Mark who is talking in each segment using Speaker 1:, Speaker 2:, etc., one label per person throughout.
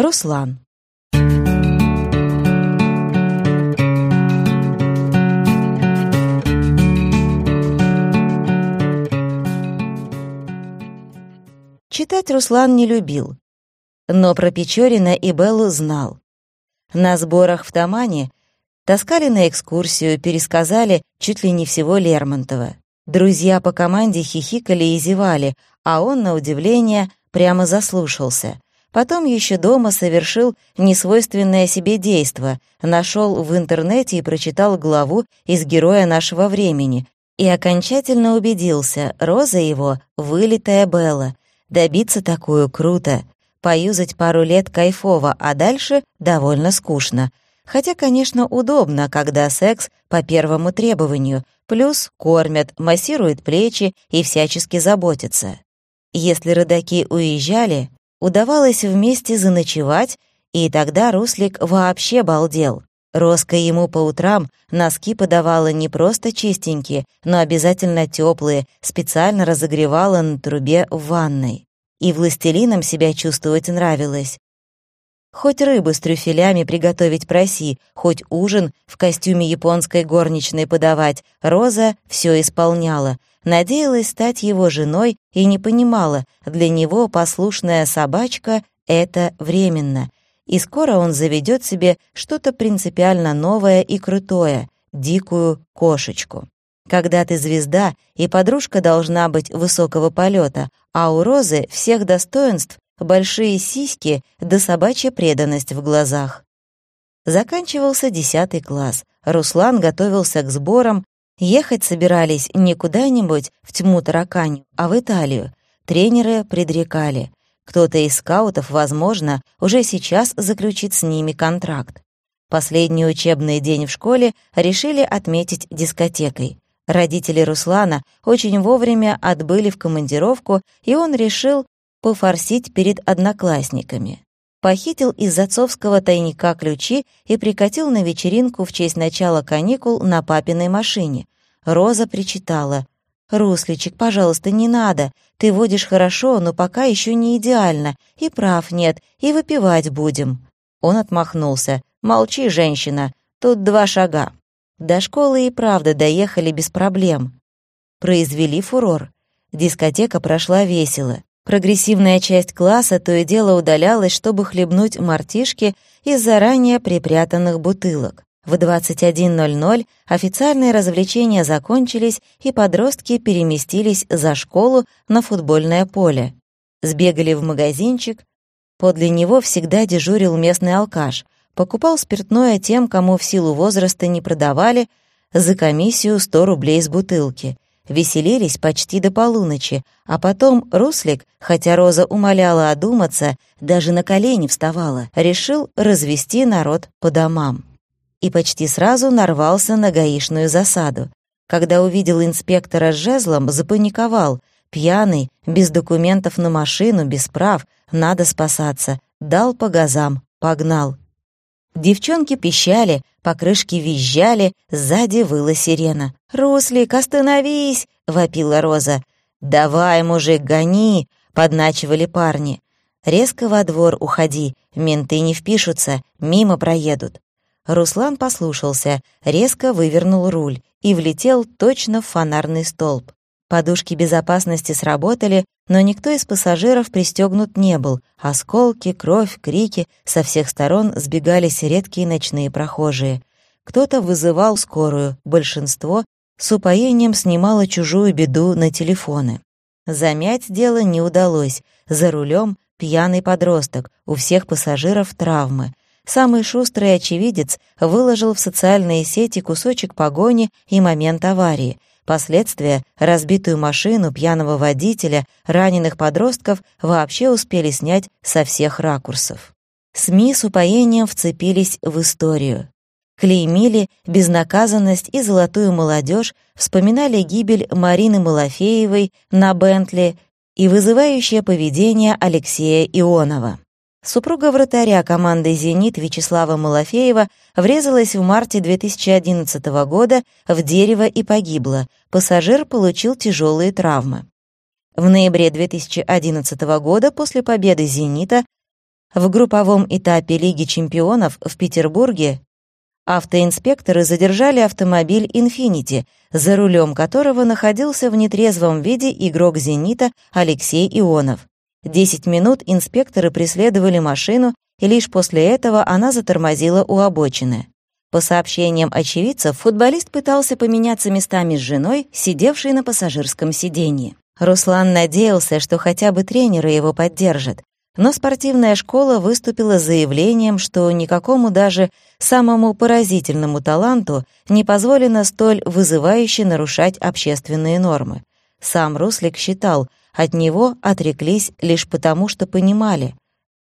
Speaker 1: Руслан. Читать Руслан не любил, но про Печорина и Беллу знал. На сборах в Тамане таскали на экскурсию, пересказали чуть ли не всего Лермонтова. Друзья по команде хихикали и зевали, а он, на удивление, прямо заслушался. Потом еще дома совершил несвойственное себе действо, нашел в интернете и прочитал главу из «Героя нашего времени», и окончательно убедился, Роза его — вылитая Белла. Добиться такую круто. Поюзать пару лет кайфово, а дальше довольно скучно. Хотя, конечно, удобно, когда секс по первому требованию, плюс кормят, массируют плечи и всячески заботятся. Если родаки уезжали, удавалось вместе заночевать, и тогда Руслик вообще балдел. Роска ему по утрам носки подавала не просто чистенькие, но обязательно теплые, специально разогревала на трубе в ванной. И властелином себя чувствовать нравилось. Хоть рыбу с трюфелями приготовить проси, хоть ужин в костюме японской горничной подавать, Роза все исполняла. Надеялась стать его женой и не понимала, для него послушная собачка — это временно — и скоро он заведет себе что-то принципиально новое и крутое — дикую кошечку. Когда ты звезда, и подружка должна быть высокого полета, а у Розы всех достоинств большие сиськи да собачья преданность в глазах. Заканчивался десятый класс. Руслан готовился к сборам. Ехать собирались не куда-нибудь в тьму тараканью, а в Италию. Тренеры предрекали. Кто-то из скаутов, возможно, уже сейчас заключит с ними контракт. Последний учебный день в школе решили отметить дискотекой. Родители Руслана очень вовремя отбыли в командировку, и он решил пофорсить перед одноклассниками. Похитил из отцовского тайника ключи и прикатил на вечеринку в честь начала каникул на папиной машине. Роза причитала — «Русличек, пожалуйста, не надо. Ты водишь хорошо, но пока еще не идеально. И прав нет, и выпивать будем». Он отмахнулся. «Молчи, женщина, тут два шага». До школы и правда доехали без проблем. Произвели фурор. Дискотека прошла весело. Прогрессивная часть класса то и дело удалялась, чтобы хлебнуть мартишки из заранее припрятанных бутылок. В 21.00 официальные развлечения закончились, и подростки переместились за школу на футбольное поле. Сбегали в магазинчик. Подле него всегда дежурил местный алкаш. Покупал спиртное тем, кому в силу возраста не продавали, за комиссию 100 рублей с бутылки. Веселились почти до полуночи, а потом Руслик, хотя Роза умоляла одуматься, даже на колени вставала, решил развести народ по домам и почти сразу нарвался на гаишную засаду. Когда увидел инспектора с жезлом, запаниковал. Пьяный, без документов на машину, без прав, надо спасаться. Дал по газам, погнал. Девчонки пищали, покрышки визжали, сзади выла сирена. «Руслик, остановись!» — вопила Роза. «Давай, мужик, гони!» — подначивали парни. «Резко во двор уходи, менты не впишутся, мимо проедут». Руслан послушался, резко вывернул руль и влетел точно в фонарный столб. Подушки безопасности сработали, но никто из пассажиров пристегнут не был. Осколки, кровь, крики, со всех сторон сбегались редкие ночные прохожие. Кто-то вызывал скорую, большинство с упоением снимало чужую беду на телефоны. Замять дело не удалось. За рулем пьяный подросток, у всех пассажиров травмы. Самый шустрый очевидец выложил в социальные сети кусочек погони и момент аварии. Последствия — разбитую машину, пьяного водителя, раненых подростков вообще успели снять со всех ракурсов. СМИ с упоением вцепились в историю. Клеймили безнаказанность и золотую молодежь, вспоминали гибель Марины Малафеевой на Бентли и вызывающее поведение Алексея Ионова. Супруга вратаря команды «Зенит» Вячеслава Малафеева врезалась в марте 2011 года в дерево и погибла. Пассажир получил тяжелые травмы. В ноябре 2011 года, после победы «Зенита», В групповом этапе Лиги чемпионов в Петербурге автоинспекторы задержали автомобиль «Инфинити», за рулем которого находился в нетрезвом виде игрок «Зенита» Алексей Ионов. Десять минут инспекторы преследовали машину, и лишь после этого она затормозила у обочины. По сообщениям очевидцев, футболист пытался поменяться местами с женой, сидевшей на пассажирском сиденье. Руслан надеялся, что хотя бы тренеры его поддержат, но спортивная школа выступила заявлением, что никакому даже самому поразительному таланту не позволено столь вызывающе нарушать общественные нормы. Сам Руслик считал, от него отреклись лишь потому, что понимали.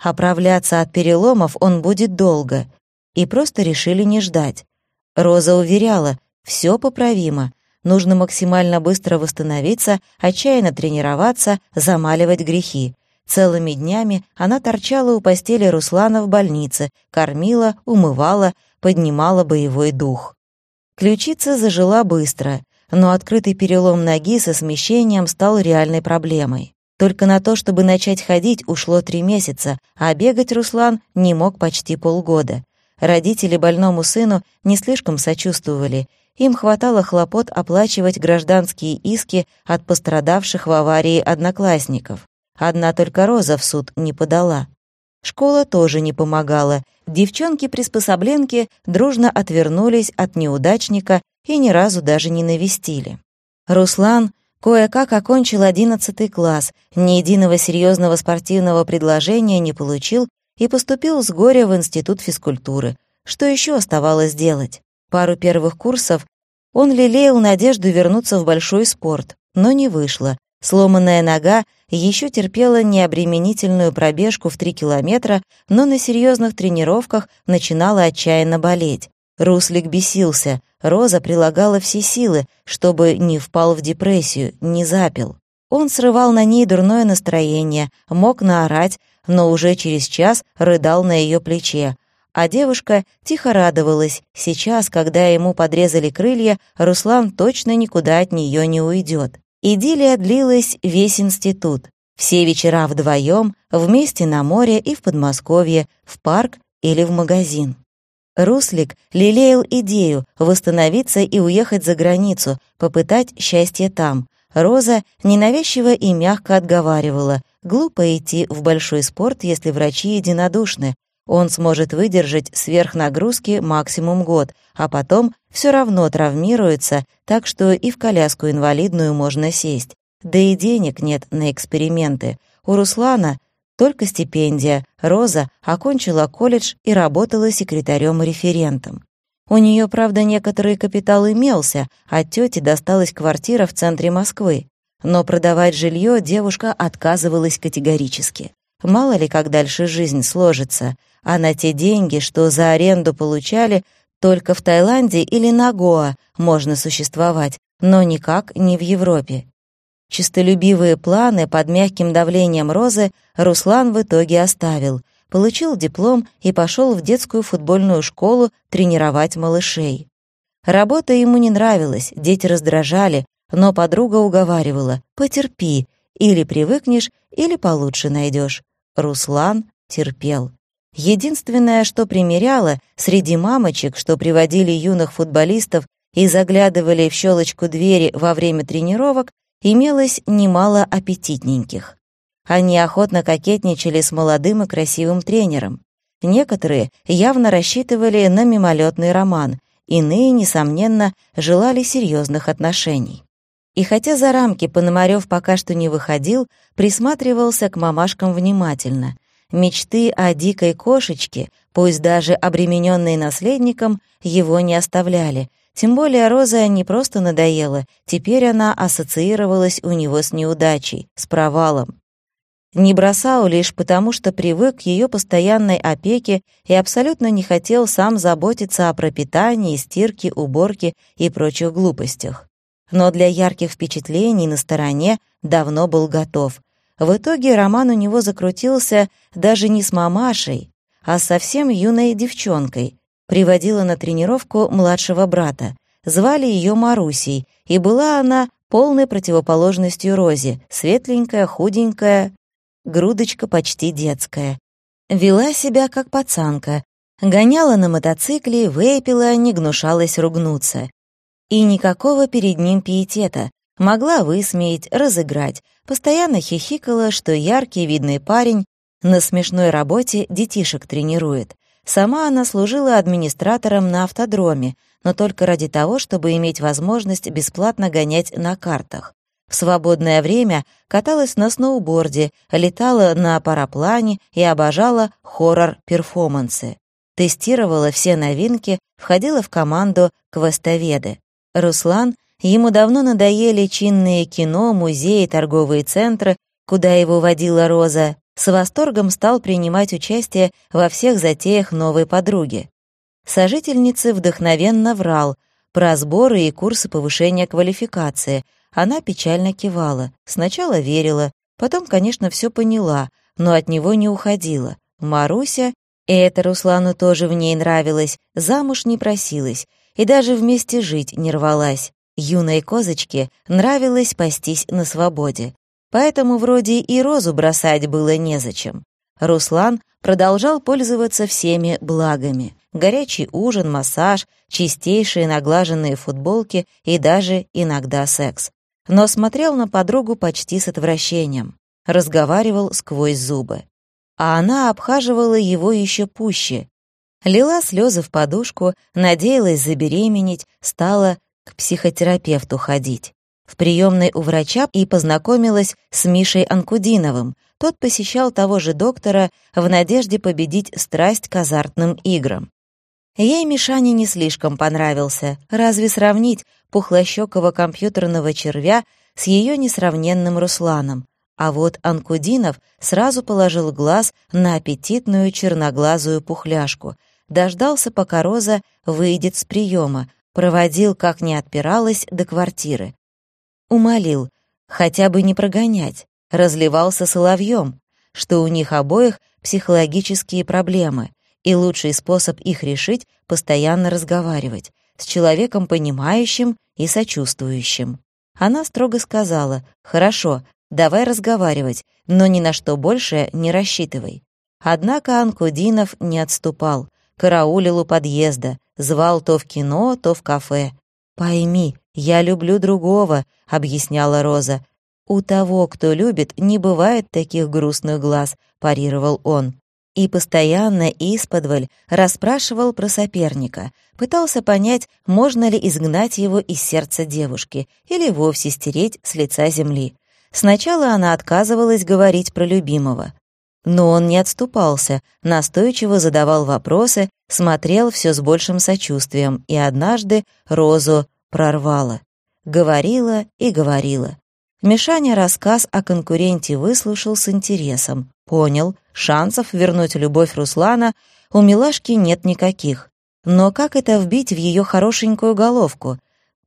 Speaker 1: Оправляться от переломов он будет долго, и просто решили не ждать. Роза уверяла, все поправимо, нужно максимально быстро восстановиться, отчаянно тренироваться, замаливать грехи. Целыми днями она торчала у постели Руслана в больнице, кормила, умывала, поднимала боевой дух. Ключица зажила быстро, но открытый перелом ноги со смещением стал реальной проблемой. Только на то, чтобы начать ходить, ушло три месяца, а бегать Руслан не мог почти полгода. Родители больному сыну не слишком сочувствовали. Им хватало хлопот оплачивать гражданские иски от пострадавших в аварии одноклассников. Одна только Роза в суд не подала. Школа тоже не помогала. Девчонки-приспособленки дружно отвернулись от неудачника и ни разу даже не навестили. Руслан кое-как окончил одиннадцатый класс, ни единого серьезного спортивного предложения не получил и поступил с горя в институт физкультуры. Что еще оставалось делать? Пару первых курсов он лелеял надежду вернуться в большой спорт, но не вышло. Сломанная нога еще терпела необременительную пробежку в 3 километра, но на серьезных тренировках начинала отчаянно болеть. Руслик бесился, Роза прилагала все силы, чтобы не впал в депрессию, не запил. Он срывал на ней дурное настроение, мог наорать, но уже через час рыдал на ее плече. А девушка тихо радовалась. Сейчас, когда ему подрезали крылья, Руслан точно никуда от нее не уйдет. Идиллия длилась весь институт. Все вечера вдвоем, вместе на море и в Подмосковье, в парк или в магазин. Руслик лелеял идею восстановиться и уехать за границу, попытать счастье там. Роза ненавязчиво и мягко отговаривала. Глупо идти в большой спорт, если врачи единодушны. Он сможет выдержать сверхнагрузки максимум год, а потом все равно травмируется, так что и в коляску инвалидную можно сесть. Да и денег нет на эксперименты. У Руслана только стипендия. Роза окончила колледж и работала секретарем-референтом. У нее, правда, некоторый капитал имелся, а тете досталась квартира в центре Москвы. Но продавать жилье девушка отказывалась категорически. Мало ли, как дальше жизнь сложится а на те деньги, что за аренду получали, только в Таиланде или на Гоа можно существовать, но никак не в Европе. Чистолюбивые планы под мягким давлением Розы Руслан в итоге оставил, получил диплом и пошел в детскую футбольную школу тренировать малышей. Работа ему не нравилась, дети раздражали, но подруга уговаривала «потерпи, или привыкнешь, или получше найдешь». Руслан терпел. Единственное, что примеряло, среди мамочек, что приводили юных футболистов и заглядывали в щелочку двери во время тренировок, имелось немало аппетитненьких. Они охотно кокетничали с молодым и красивым тренером. Некоторые явно рассчитывали на мимолетный роман, иные, несомненно, желали серьезных отношений. И хотя за рамки Пономарев пока что не выходил, присматривался к мамашкам внимательно — Мечты о дикой кошечке, пусть даже обремененные наследником, его не оставляли. Тем более Роза не просто надоела, теперь она ассоциировалась у него с неудачей, с провалом. Не бросал лишь потому, что привык к ее постоянной опеке и абсолютно не хотел сам заботиться о пропитании, стирке, уборке и прочих глупостях. Но для ярких впечатлений на стороне давно был готов. В итоге роман у него закрутился даже не с мамашей, а совсем юной девчонкой. Приводила на тренировку младшего брата. Звали ее Марусей, и была она полной противоположностью Розе, светленькая, худенькая, грудочка почти детская. Вела себя как пацанка, гоняла на мотоцикле, выпила, не гнушалась ругнуться. И никакого перед ним пиетета, могла высмеять, разыграть, постоянно хихикала, что яркий видный парень на смешной работе детишек тренирует. Сама она служила администратором на автодроме, но только ради того, чтобы иметь возможность бесплатно гонять на картах. В свободное время каталась на сноуборде, летала на параплане и обожала хоррор-перформансы. Тестировала все новинки, входила в команду «Квестоведы». Руслан, ему давно надоели чинные кино, музеи, торговые центры, куда его водила Роза, с восторгом стал принимать участие во всех затеях новой подруги. Сожительницы вдохновенно врал про сборы и курсы повышения квалификации. Она печально кивала, сначала верила, потом, конечно, все поняла, но от него не уходила. Маруся, и это Руслану тоже в ней нравилось, замуж не просилась и даже вместе жить не рвалась. Юной козочке нравилось пастись на свободе. Поэтому вроде и розу бросать было незачем. Руслан продолжал пользоваться всеми благами. Горячий ужин, массаж, чистейшие наглаженные футболки и даже иногда секс. Но смотрел на подругу почти с отвращением. Разговаривал сквозь зубы. А она обхаживала его еще пуще. Лила слезы в подушку, надеялась забеременеть, стала к психотерапевту ходить в приемной у врача и познакомилась с Мишей Анкудиновым. Тот посещал того же доктора в надежде победить страсть к азартным играм. Ей Мишаня не слишком понравился. Разве сравнить пухлощекого компьютерного червя с ее несравненным Русланом? А вот Анкудинов сразу положил глаз на аппетитную черноглазую пухляшку. Дождался, пока Роза выйдет с приема, проводил, как не отпиралась, до квартиры. Умолил, хотя бы не прогонять, разливался соловьем, что у них обоих психологические проблемы, и лучший способ их решить — постоянно разговаривать с человеком понимающим и сочувствующим. Она строго сказала, «Хорошо, давай разговаривать, но ни на что больше не рассчитывай». Однако Анкудинов не отступал, караулил у подъезда, звал то в кино, то в кафе. «Пойми, я люблю другого», — объясняла Роза. «У того, кто любит, не бывает таких грустных глаз», — парировал он. И постоянно исподволь расспрашивал про соперника, пытался понять, можно ли изгнать его из сердца девушки или вовсе стереть с лица земли. Сначала она отказывалась говорить про любимого. Но он не отступался, настойчиво задавал вопросы, смотрел все с большим сочувствием, и однажды Розу прорвало. Говорила и говорила. Мишаня рассказ о конкуренте выслушал с интересом. Понял, шансов вернуть любовь Руслана у милашки нет никаких. Но как это вбить в ее хорошенькую головку?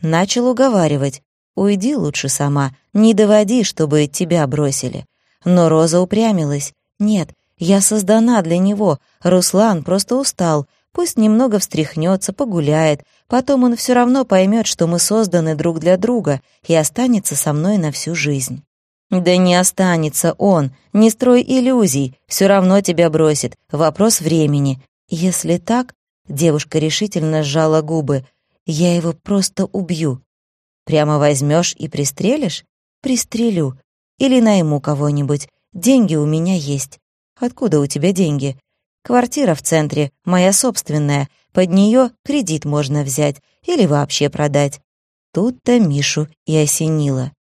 Speaker 1: Начал уговаривать. «Уйди лучше сама, не доводи, чтобы тебя бросили». Но Роза упрямилась. «Нет, я создана для него. Руслан просто устал. Пусть немного встряхнется, погуляет. Потом он все равно поймет, что мы созданы друг для друга и останется со мной на всю жизнь». «Да не останется он. Не строй иллюзий. Все равно тебя бросит. Вопрос времени. Если так...» Девушка решительно сжала губы. «Я его просто убью. Прямо возьмешь и пристрелишь? Пристрелю. Или найму кого-нибудь. Деньги у меня есть. Откуда у тебя деньги? Квартира в центре, моя собственная. Под нее кредит можно взять или вообще продать. Тут-то Мишу и осенило.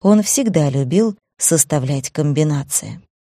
Speaker 1: Он всегда любил составлять комбинации.